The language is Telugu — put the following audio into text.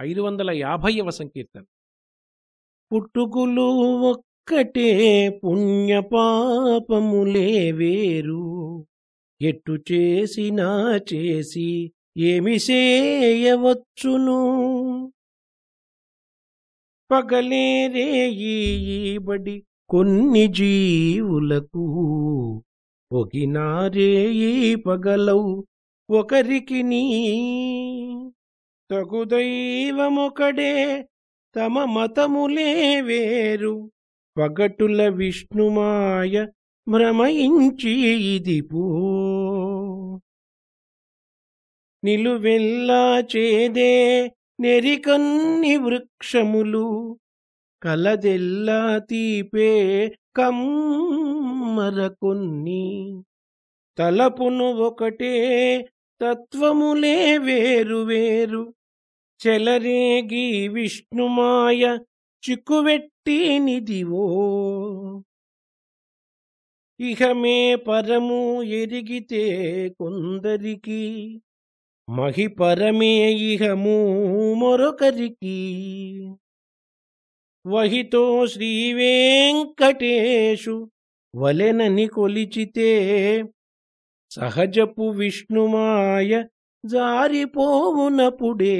ఐదు వందల యాభైవ సంకీర్తన. పుట్టుకులు ఒక్కటే పుణ్యపాపములే వేరు. ఎట్టు చేసినా చేసి ఏమి చేయవచ్చును. పగలేరే ఈబడి కొన్ని జీవులకు. ఒగినారేయి పగలవు ఒకరికి నీ. తగు తగుదైవమొకడే తమ మతములే వేరు. పగటుల విష్ణుమాయ భ్రమయించి ఇది పో నిలువెల్లా చేదే నెరికన్ని వృక్షములు కలదెల్లా తీపే కమ్మరకొన్ని తలపును ఒకటే తత్వములే వేరు వేరు. చెలరేగి విష్ణుమాయ చిక్కువెట్టినిదివో ఇహమే పరము ఎరిగితే కొందరికి మహిపరమే ఇహము మరొకరికి. వహితో శ్రీవేంకటేశు వలెనని కొలిచితే సహజపు విష్ణుమాయ జారిపోవునపుడే